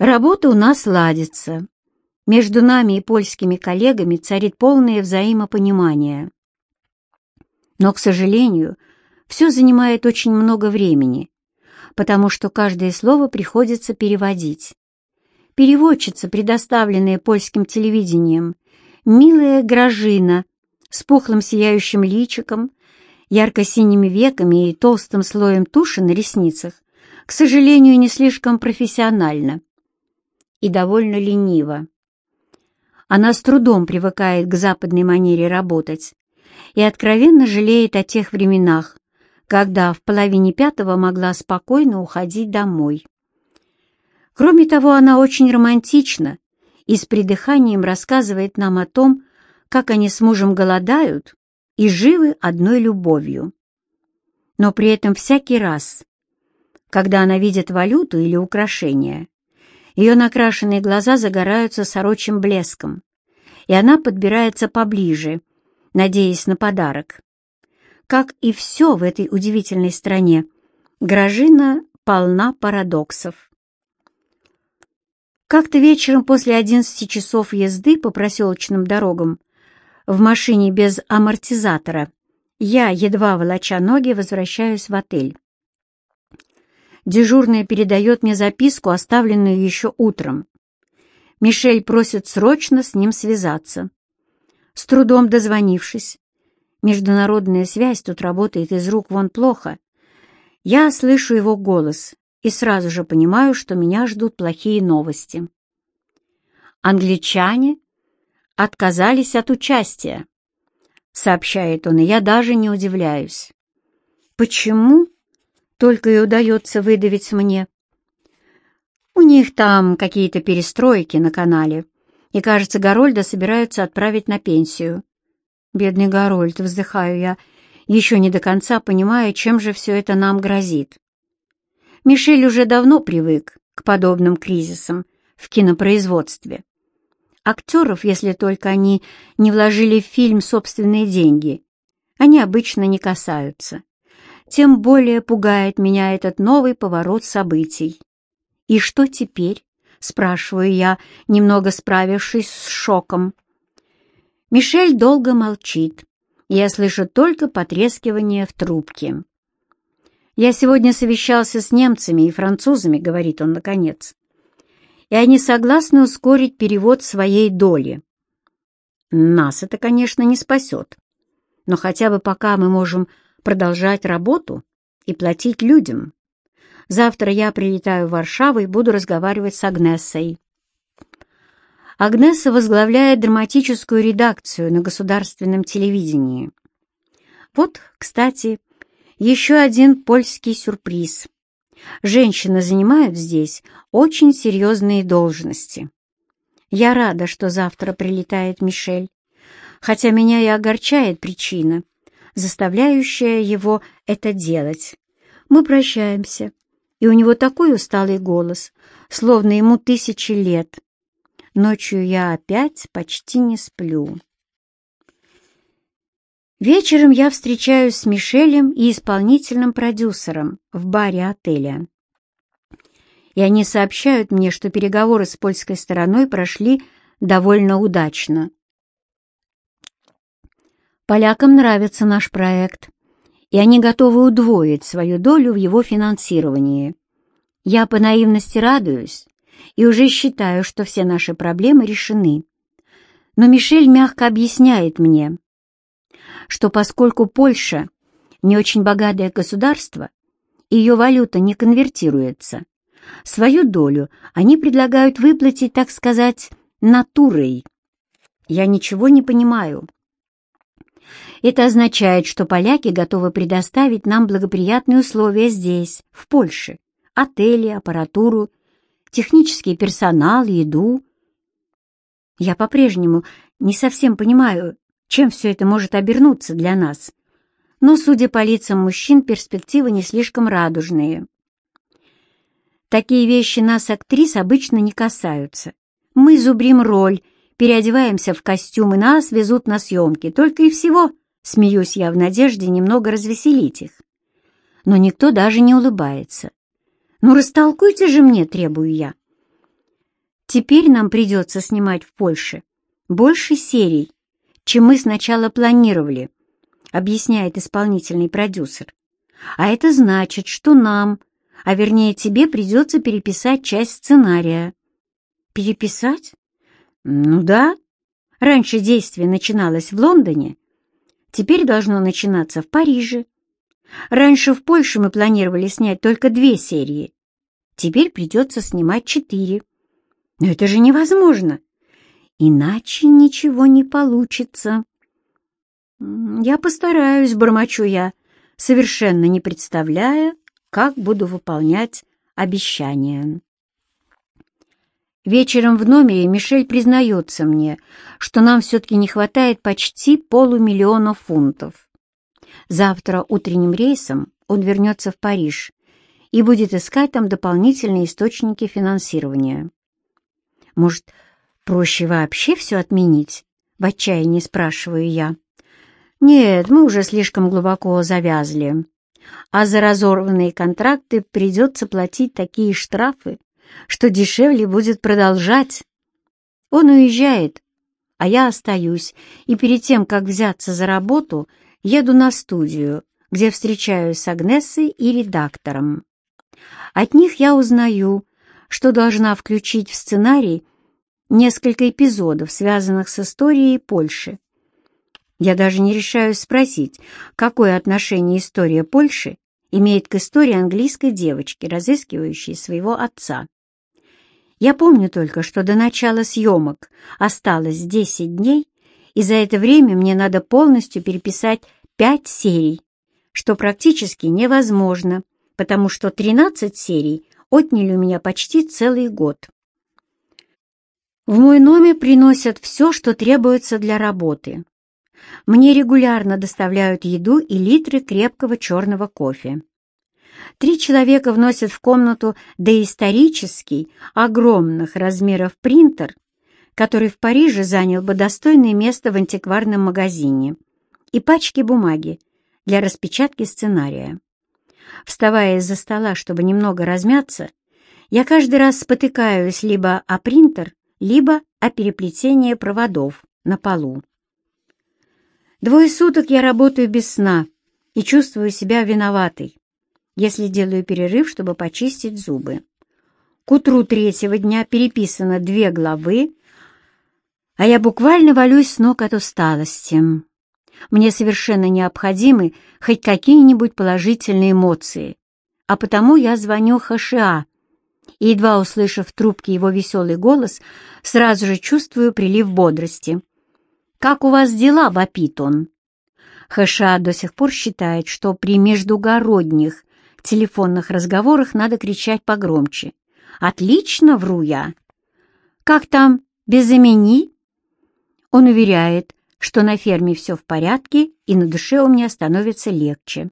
Работа у нас ладится. Между нами и польскими коллегами царит полное взаимопонимание. Но, к сожалению, все занимает очень много времени, потому что каждое слово приходится переводить. Переводчица, предоставленная польским телевидением, милая Гражина, с пухлым сияющим личиком, ярко-синими веками и толстым слоем туши на ресницах, к сожалению, не слишком профессионально и довольно лениво. Она с трудом привыкает к западной манере работать и откровенно жалеет о тех временах, когда в половине пятого могла спокойно уходить домой. Кроме того, она очень романтична и с придыханием рассказывает нам о том, как они с мужем голодают и живы одной любовью. Но при этом всякий раз, когда она видит валюту или украшения, ее накрашенные глаза загораются сорочим блеском, и она подбирается поближе, надеясь на подарок. Как и все в этой удивительной стране, Гражина полна парадоксов. Как-то вечером после 11 часов езды по проселочным дорогам в машине без амортизатора я, едва волоча ноги, возвращаюсь в отель. Дежурная передает мне записку, оставленную еще утром. Мишель просит срочно с ним связаться. С трудом дозвонившись, международная связь тут работает из рук вон плохо, я слышу его голос и сразу же понимаю, что меня ждут плохие новости. Англичане отказались от участия, сообщает он, и я даже не удивляюсь. Почему? Только и удается выдавить мне. У них там какие-то перестройки на канале, и, кажется, Горольда собираются отправить на пенсию. Бедный Горольд, вздыхаю я, еще не до конца понимая, чем же все это нам грозит. Мишель уже давно привык к подобным кризисам в кинопроизводстве. Актеров, если только они не вложили в фильм собственные деньги, они обычно не касаются. Тем более пугает меня этот новый поворот событий. «И что теперь?» — спрашиваю я, немного справившись с шоком. Мишель долго молчит. Я слышу только потрескивание в трубке. «Я сегодня совещался с немцами и французами», — говорит он наконец и они согласны ускорить перевод своей доли. Нас это, конечно, не спасет, но хотя бы пока мы можем продолжать работу и платить людям. Завтра я прилетаю в Варшаву и буду разговаривать с Агнессой. Агнесса возглавляет драматическую редакцию на государственном телевидении. Вот, кстати, еще один польский сюрприз. Женщины занимают здесь очень серьезные должности. Я рада, что завтра прилетает Мишель, хотя меня и огорчает причина, заставляющая его это делать. Мы прощаемся, и у него такой усталый голос, словно ему тысячи лет. Ночью я опять почти не сплю. Вечером я встречаюсь с Мишелем и исполнительным продюсером в баре отеля. И они сообщают мне, что переговоры с польской стороной прошли довольно удачно. Полякам нравится наш проект, и они готовы удвоить свою долю в его финансировании. Я по наивности радуюсь и уже считаю, что все наши проблемы решены. Но Мишель мягко объясняет мне, что поскольку Польша не очень богатое государство, ее валюта не конвертируется, свою долю они предлагают выплатить, так сказать, натурой. Я ничего не понимаю. Это означает, что поляки готовы предоставить нам благоприятные условия здесь, в Польше, отели, аппаратуру, технический персонал, еду. Я по-прежнему не совсем понимаю, чем все это может обернуться для нас. Но, судя по лицам мужчин, перспективы не слишком радужные. Такие вещи нас, актрис, обычно не касаются. Мы зубрим роль, переодеваемся в костюмы, нас везут на съемки. Только и всего, смеюсь я в надежде немного развеселить их. Но никто даже не улыбается. «Ну, растолкуйте же мне», — требую я. Теперь нам придется снимать в Польше больше серий, чем мы сначала планировали, объясняет исполнительный продюсер. А это значит, что нам, а вернее тебе, придется переписать часть сценария. Переписать? Ну да. Раньше действие начиналось в Лондоне, теперь должно начинаться в Париже. Раньше в Польше мы планировали снять только две серии, теперь придется снимать четыре. Но это же невозможно. Иначе ничего не получится. Я постараюсь, бормочу я, совершенно не представляя, как буду выполнять обещания. Вечером в номере Мишель признается мне, что нам все-таки не хватает почти полумиллиона фунтов. Завтра утренним рейсом он вернется в Париж и будет искать там дополнительные источники финансирования. Может, проще вообще все отменить? В отчаянии спрашиваю я. Нет, мы уже слишком глубоко завязли. А за разорванные контракты придется платить такие штрафы, что дешевле будет продолжать. Он уезжает, а я остаюсь, и перед тем, как взяться за работу, еду на студию, где встречаюсь с Агнесой и редактором. От них я узнаю, что должна включить в сценарий несколько эпизодов, связанных с историей Польши. Я даже не решаюсь спросить, какое отношение история Польши имеет к истории английской девочки, разыскивающей своего отца. Я помню только, что до начала съемок осталось 10 дней, и за это время мне надо полностью переписать 5 серий, что практически невозможно, потому что 13 серий отняли у меня почти целый год. В мой номер приносят все, что требуется для работы. Мне регулярно доставляют еду и литры крепкого черного кофе. Три человека вносят в комнату доисторический, огромных размеров принтер, который в Париже занял бы достойное место в антикварном магазине, и пачки бумаги для распечатки сценария. Вставая из-за стола, чтобы немного размяться, я каждый раз спотыкаюсь либо о принтер, либо о переплетение проводов на полу. Двое суток я работаю без сна и чувствую себя виноватой, если делаю перерыв, чтобы почистить зубы. К утру третьего дня переписано две главы, а я буквально валюсь с ног от усталости. Мне совершенно необходимы хоть какие-нибудь положительные эмоции, а потому я звоню ХША, и, едва услышав в трубке его веселый голос, сразу же чувствую прилив бодрости. «Как у вас дела?» — вопит он. ХША до сих пор считает, что при междугородних телефонных разговорах надо кричать погромче. «Отлично!» — вру я. «Как там, без имени?» Он уверяет, что на ферме все в порядке, и на душе у меня становится легче.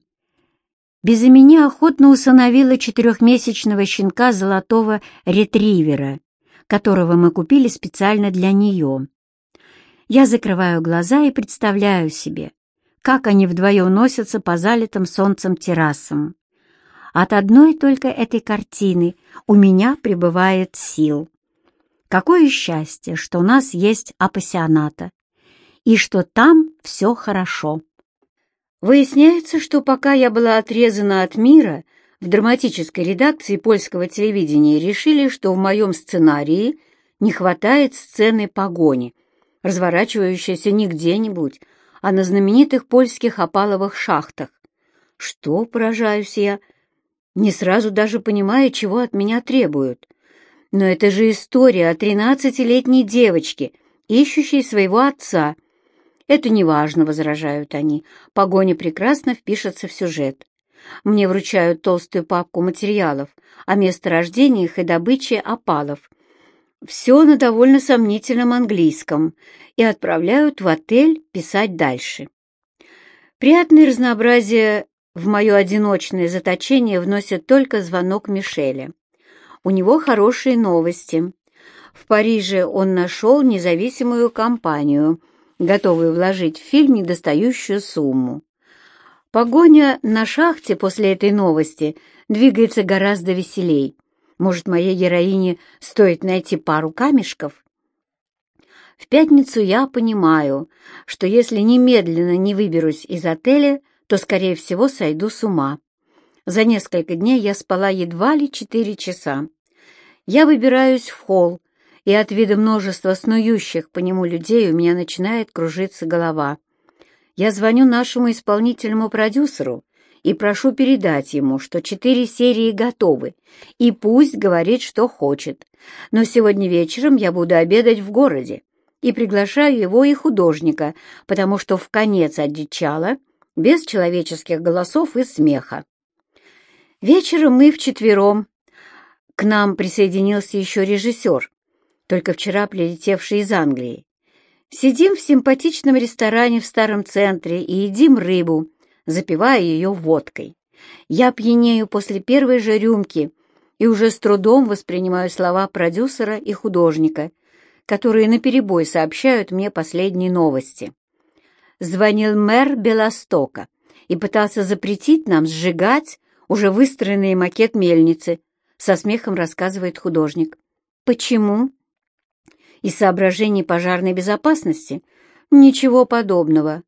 Без имени охотно усыновила четырехмесячного щенка золотого ретривера, которого мы купили специально для нее. Я закрываю глаза и представляю себе, как они вдвоем носятся по залитым солнцем террасам. От одной только этой картины у меня прибывает сил. Какое счастье, что у нас есть апассионата, и что там все хорошо. Выясняется, что пока я была отрезана от мира, в драматической редакции польского телевидения решили, что в моем сценарии не хватает сцены погони, разворачивающейся не где-нибудь, а на знаменитых польских опаловых шахтах. Что, поражаюсь я, не сразу даже понимая, чего от меня требуют. Но это же история о тринадцатилетней девочке, ищущей своего отца. Это неважно, возражают они. Погоня прекрасно впишется в сюжет. Мне вручают толстую папку материалов о месторождениях и добыче опалов. Все на довольно сомнительном английском и отправляют в отель писать дальше. Приятное разнообразие в мое одиночное заточение вносит только звонок Мишеля. У него хорошие новости. В Париже он нашел независимую компанию, готовую вложить в фильм недостающую сумму. Погоня на шахте после этой новости двигается гораздо веселей. Может, моей героине стоит найти пару камешков? В пятницу я понимаю, что если немедленно не выберусь из отеля, то, скорее всего, сойду с ума. За несколько дней я спала едва ли четыре часа. Я выбираюсь в холл, и от вида множества снующих по нему людей у меня начинает кружиться голова. Я звоню нашему исполнительному продюсеру и прошу передать ему, что четыре серии готовы, и пусть говорит, что хочет. Но сегодня вечером я буду обедать в городе и приглашаю его и художника, потому что в конец одичала, без человеческих голосов и смеха. Вечером мы вчетвером. К нам присоединился еще режиссер, только вчера прилетевший из Англии. Сидим в симпатичном ресторане в старом центре и едим рыбу, запивая ее водкой. Я пьянею после первой же рюмки и уже с трудом воспринимаю слова продюсера и художника, которые наперебой сообщают мне последние новости. Звонил мэр Белостока и пытался запретить нам сжигать уже выстроенный макет мельницы, со смехом рассказывает художник. Почему? Из соображений пожарной безопасности? Ничего подобного.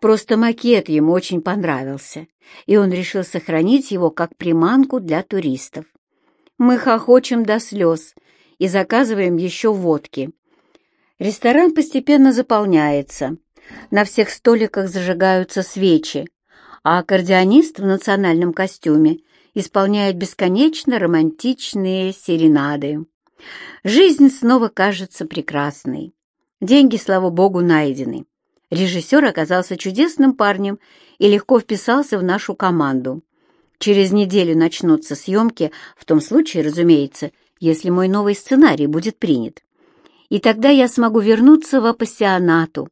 Просто макет ему очень понравился, и он решил сохранить его как приманку для туристов. Мы хохочем до слез и заказываем еще водки. Ресторан постепенно заполняется. На всех столиках зажигаются свечи, а аккордеонист в национальном костюме исполняет бесконечно романтичные серенады. Жизнь снова кажется прекрасной. Деньги, слава богу, найдены. Режиссер оказался чудесным парнем и легко вписался в нашу команду. Через неделю начнутся съемки, в том случае, разумеется, если мой новый сценарий будет принят. И тогда я смогу вернуться в апассионату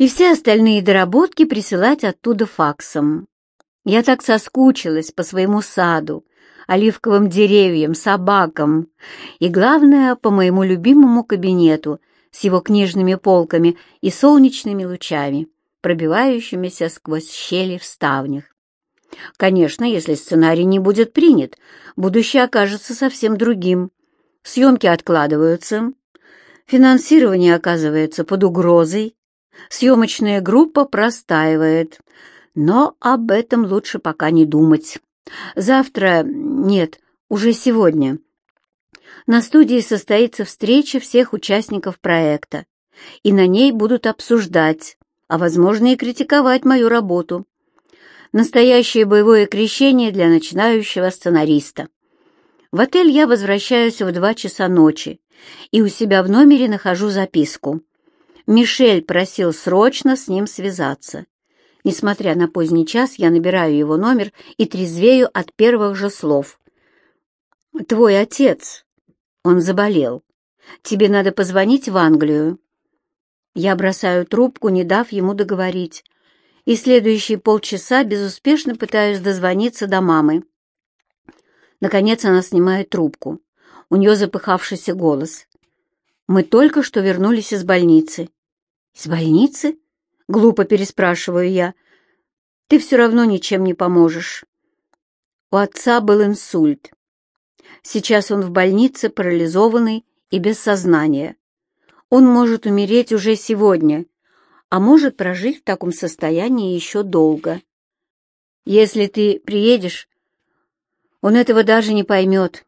и все остальные доработки присылать оттуда факсом. Я так соскучилась по своему саду, оливковым деревьям, собакам и, главное, по моему любимому кабинету с его книжными полками и солнечными лучами, пробивающимися сквозь щели в ставнях. Конечно, если сценарий не будет принят, будущее окажется совсем другим. Съемки откладываются, финансирование оказывается под угрозой, съемочная группа простаивает, но об этом лучше пока не думать. Завтра, нет, уже сегодня, на студии состоится встреча всех участников проекта, и на ней будут обсуждать, а возможно и критиковать мою работу. Настоящее боевое крещение для начинающего сценариста. В отель я возвращаюсь в два часа ночи и у себя в номере нахожу записку. Мишель просил срочно с ним связаться. Несмотря на поздний час, я набираю его номер и трезвею от первых же слов. «Твой отец. Он заболел. Тебе надо позвонить в Англию». Я бросаю трубку, не дав ему договорить, и следующие полчаса безуспешно пытаюсь дозвониться до мамы. Наконец она снимает трубку. У нее запыхавшийся голос. «Мы только что вернулись из больницы». «Из больницы?» — глупо переспрашиваю я. «Ты все равно ничем не поможешь». У отца был инсульт. Сейчас он в больнице, парализованный и без сознания. Он может умереть уже сегодня, а может прожить в таком состоянии еще долго. Если ты приедешь, он этого даже не поймет.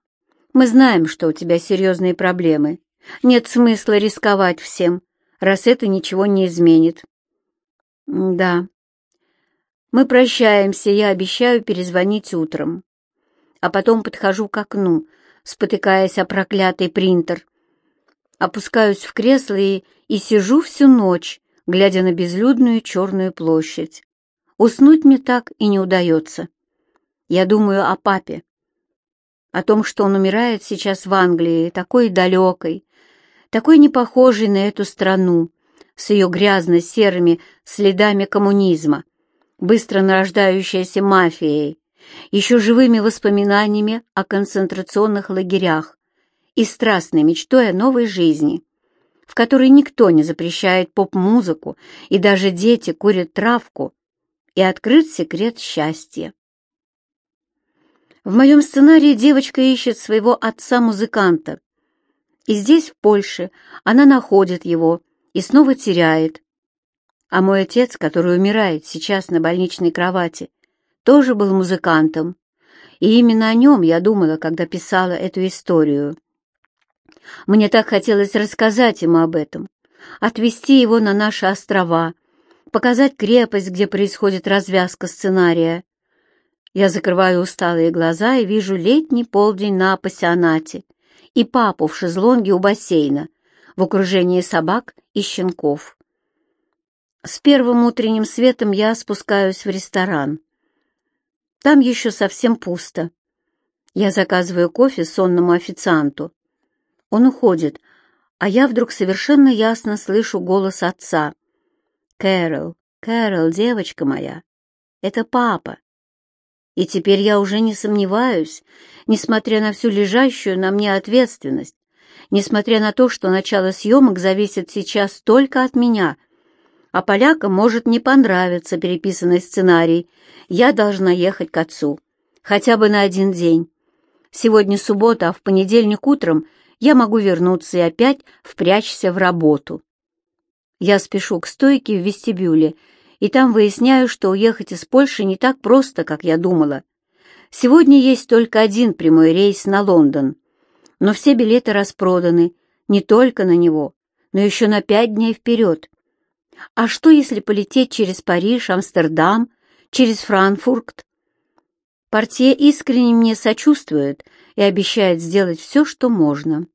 Мы знаем, что у тебя серьезные проблемы. Нет смысла рисковать всем, раз это ничего не изменит. Да. Мы прощаемся, я обещаю перезвонить утром. А потом подхожу к окну, спотыкаясь о проклятый принтер. Опускаюсь в кресло и, и сижу всю ночь, глядя на безлюдную черную площадь. Уснуть мне так и не удается. Я думаю о папе, о том, что он умирает сейчас в Англии, такой далекой, такой непохожей на эту страну, с ее грязно-серыми следами коммунизма, быстро нарождающейся мафией, еще живыми воспоминаниями о концентрационных лагерях и страстной мечтой о новой жизни, в которой никто не запрещает поп-музыку и даже дети курят травку, и открыт секрет счастья. В моем сценарии девочка ищет своего отца-музыканта. И здесь, в Польше, она находит его и снова теряет. А мой отец, который умирает сейчас на больничной кровати, тоже был музыкантом. И именно о нем я думала, когда писала эту историю. Мне так хотелось рассказать ему об этом, отвезти его на наши острова, показать крепость, где происходит развязка сценария. Я закрываю усталые глаза и вижу летний полдень на пассионате и папу в шезлонге у бассейна в окружении собак и щенков. С первым утренним светом я спускаюсь в ресторан. Там еще совсем пусто. Я заказываю кофе сонному официанту. Он уходит, а я вдруг совершенно ясно слышу голос отца. «Кэрол, Кэрол, девочка моя, это папа». И теперь я уже не сомневаюсь, несмотря на всю лежащую на мне ответственность, несмотря на то, что начало съемок зависит сейчас только от меня, а полякам может не понравиться переписанный сценарий, я должна ехать к отцу, хотя бы на один день. Сегодня суббота, а в понедельник утром я могу вернуться и опять впрячься в работу. Я спешу к стойке в вестибюле, и там выясняю, что уехать из Польши не так просто, как я думала. Сегодня есть только один прямой рейс на Лондон, но все билеты распроданы не только на него, но еще на пять дней вперед. А что, если полететь через Париж, Амстердам, через Франкфурт? Портье искренне мне сочувствует и обещает сделать все, что можно.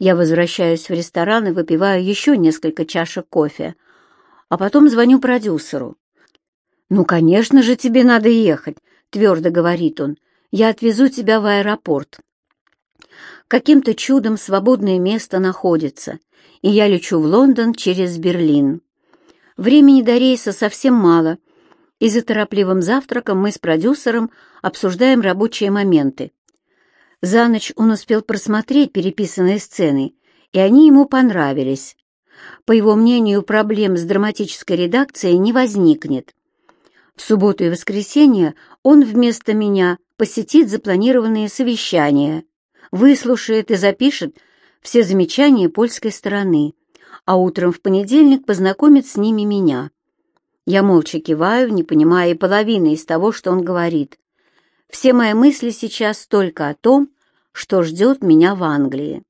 Я возвращаюсь в ресторан и выпиваю еще несколько чашек кофе, а потом звоню продюсеру. «Ну, конечно же, тебе надо ехать», — твердо говорит он. «Я отвезу тебя в аэропорт». Каким-то чудом свободное место находится, и я лечу в Лондон через Берлин. Времени до рейса совсем мало, и за торопливым завтраком мы с продюсером обсуждаем рабочие моменты. За ночь он успел просмотреть переписанные сцены, и они ему понравились. По его мнению, проблем с драматической редакцией не возникнет. В субботу и воскресенье он вместо меня посетит запланированные совещания, выслушает и запишет все замечания польской стороны, а утром в понедельник познакомит с ними меня. Я молча киваю, не понимая и половины из того, что он говорит. Все мои мысли сейчас только о том, что ждет меня в Англии.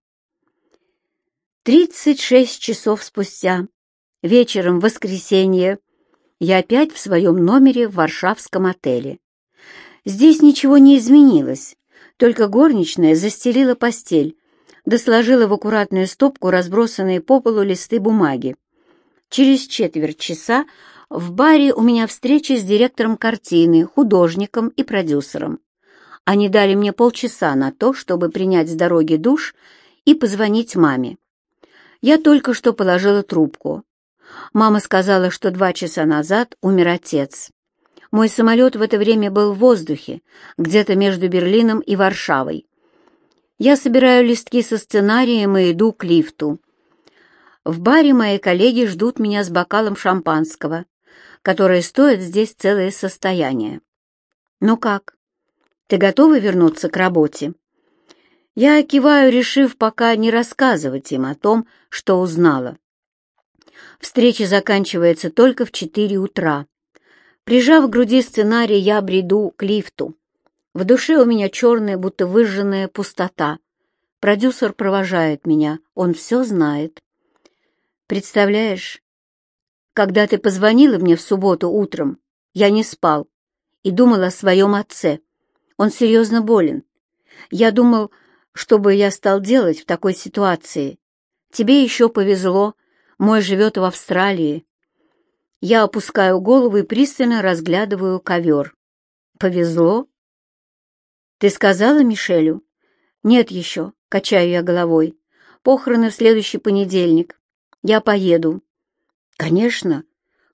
36 часов спустя, вечером в воскресенье, я опять в своем номере в варшавском отеле. Здесь ничего не изменилось, только горничная застелила постель, да сложила в аккуратную стопку разбросанные по полу листы бумаги. Через четверть часа в баре у меня встреча с директором картины, художником и продюсером. Они дали мне полчаса на то, чтобы принять с дороги душ и позвонить маме. Я только что положила трубку. Мама сказала, что два часа назад умер отец. Мой самолет в это время был в воздухе, где-то между Берлином и Варшавой. Я собираю листки со сценарием и иду к лифту. В баре мои коллеги ждут меня с бокалом шампанского которое стоит здесь целое состояние. Ну как? Ты готова вернуться к работе? Я киваю, решив пока не рассказывать им о том, что узнала. Встреча заканчивается только в четыре утра. Прижав к груди сценарий, я бреду к лифту. В душе у меня черная, будто выжженная пустота. Продюсер провожает меня, он все знает. Представляешь, когда ты позвонила мне в субботу утром, я не спал и думал о своем отце. Он серьезно болен. Я думал, что бы я стал делать в такой ситуации. Тебе еще повезло, мой живет в Австралии. Я опускаю голову и пристально разглядываю ковер. Повезло? Ты сказала Мишелю? Нет еще, качаю я головой. Похороны в следующий понедельник. Я поеду. «Конечно.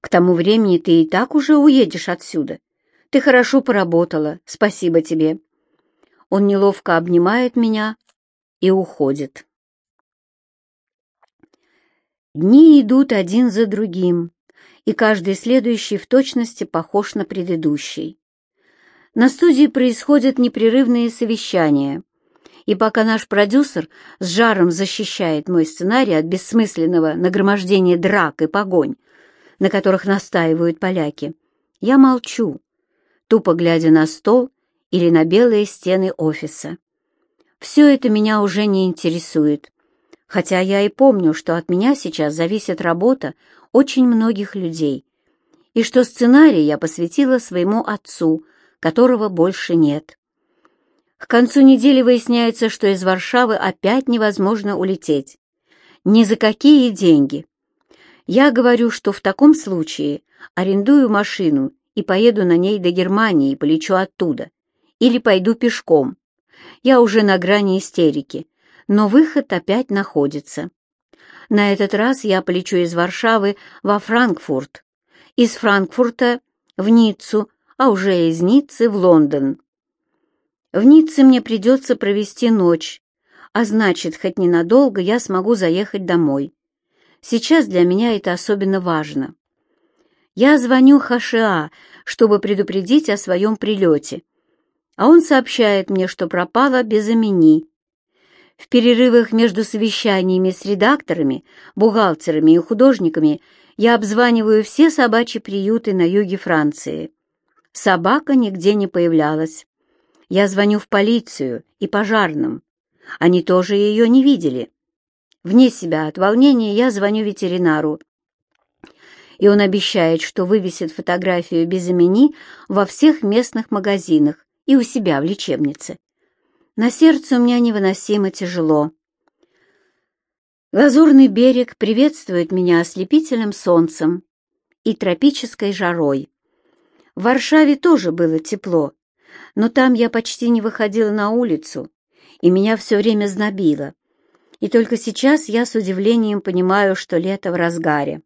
К тому времени ты и так уже уедешь отсюда. Ты хорошо поработала. Спасибо тебе». Он неловко обнимает меня и уходит. Дни идут один за другим, и каждый следующий в точности похож на предыдущий. На студии происходят непрерывные совещания, и пока наш продюсер с жаром защищает мой сценарий от бессмысленного нагромождения драк и погонь, на которых настаивают поляки, я молчу, тупо глядя на стол или на белые стены офиса. Все это меня уже не интересует, хотя я и помню, что от меня сейчас зависит работа очень многих людей, и что сценарий я посвятила своему отцу, которого больше нет. К концу недели выясняется, что из Варшавы опять невозможно улететь. Ни за какие деньги. Я говорю, что в таком случае арендую машину и поеду на ней до Германии и полечу оттуда. Или пойду пешком. Я уже на грани истерики, но выход опять находится. На этот раз я полечу из Варшавы во Франкфурт, из Франкфурта в Ниццу, а уже из Ниццы в Лондон. В Ницце мне придется провести ночь, а значит, хоть ненадолго я смогу заехать домой. Сейчас для меня это особенно важно. Я звоню ХША, чтобы предупредить о своем прилете, а он сообщает мне, что пропала без имени. В перерывах между совещаниями с редакторами, бухгалтерами и художниками я обзваниваю все собачьи приюты на юге Франции. Собака нигде не появлялась. Я звоню в полицию и пожарным. Они тоже ее не видели. Вне себя от волнения я звоню ветеринару. И он обещает, что вывесит фотографию без имени во всех местных магазинах и у себя в лечебнице. На сердце у меня невыносимо тяжело. Лазурный берег приветствует меня ослепительным солнцем и тропической жарой. В Варшаве тоже было тепло, но там я почти не выходила на улицу, и меня все время знобило. И только сейчас я с удивлением понимаю, что лето в разгаре.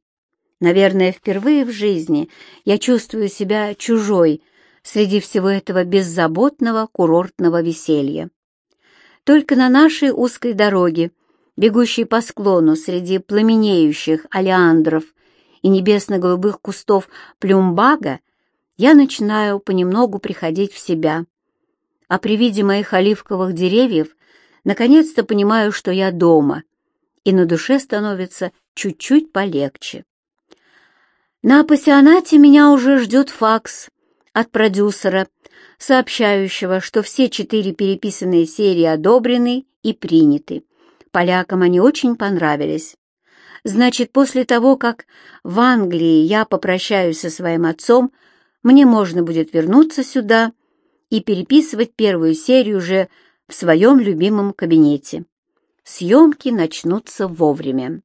Наверное, впервые в жизни я чувствую себя чужой среди всего этого беззаботного курортного веселья. Только на нашей узкой дороге, бегущей по склону среди пламенеющих алиандров и небесно-голубых кустов плюмбага, я начинаю понемногу приходить в себя. А при виде моих оливковых деревьев наконец-то понимаю, что я дома, и на душе становится чуть-чуть полегче. На пассионате меня уже ждет факс от продюсера, сообщающего, что все четыре переписанные серии одобрены и приняты. Полякам они очень понравились. Значит, после того, как в Англии я попрощаюсь со своим отцом, мне можно будет вернуться сюда и переписывать первую серию уже в своем любимом кабинете. Съемки начнутся вовремя.